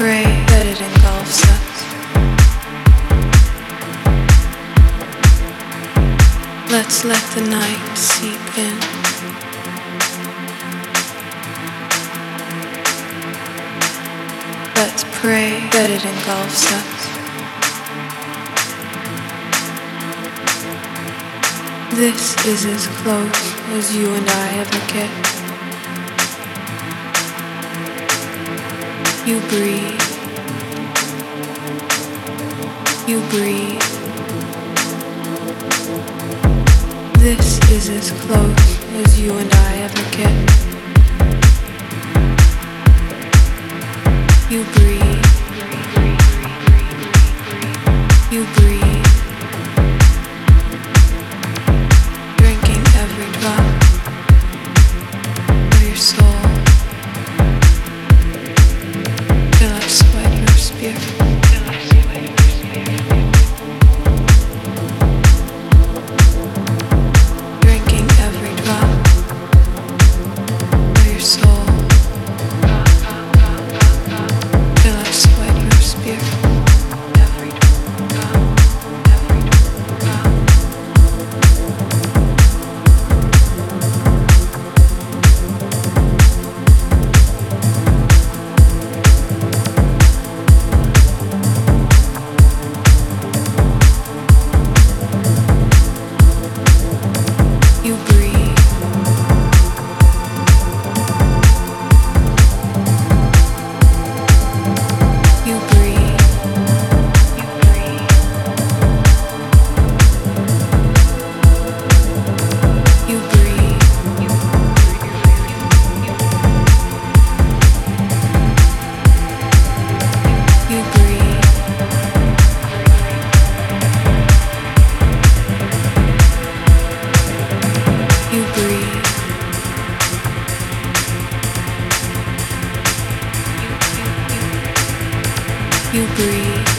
pray that it engulfs us. Let's let the night seep in. Let's pray that it engulfs us. This is as close as you and I ever get. You breathe. You breathe. This is as close as you and I ever get. You breathe. You breathe. You breathe. Breathe.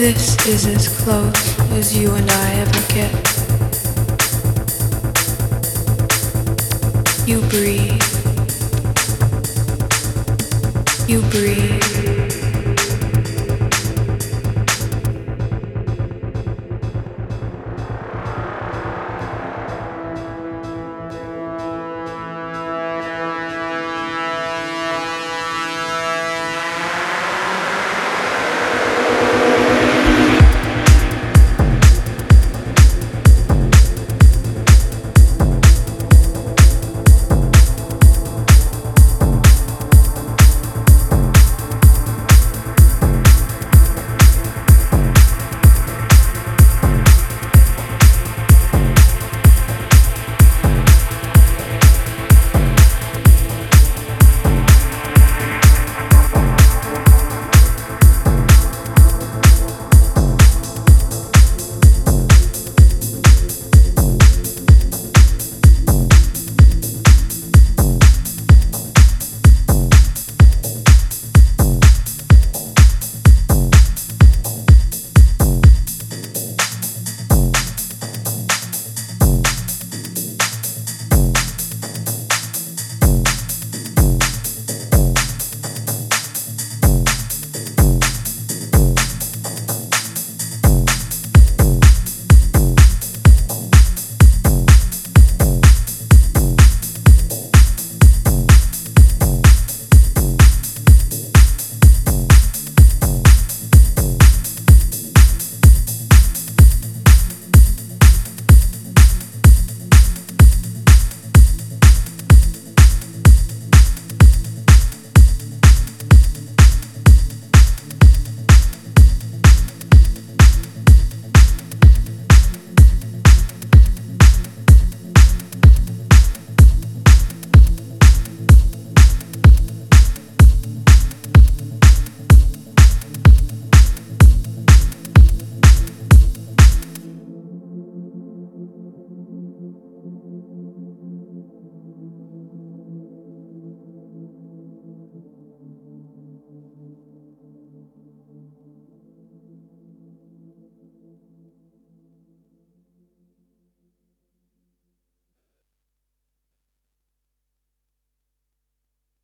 This is as close as you and I ever get. You breathe. You breathe.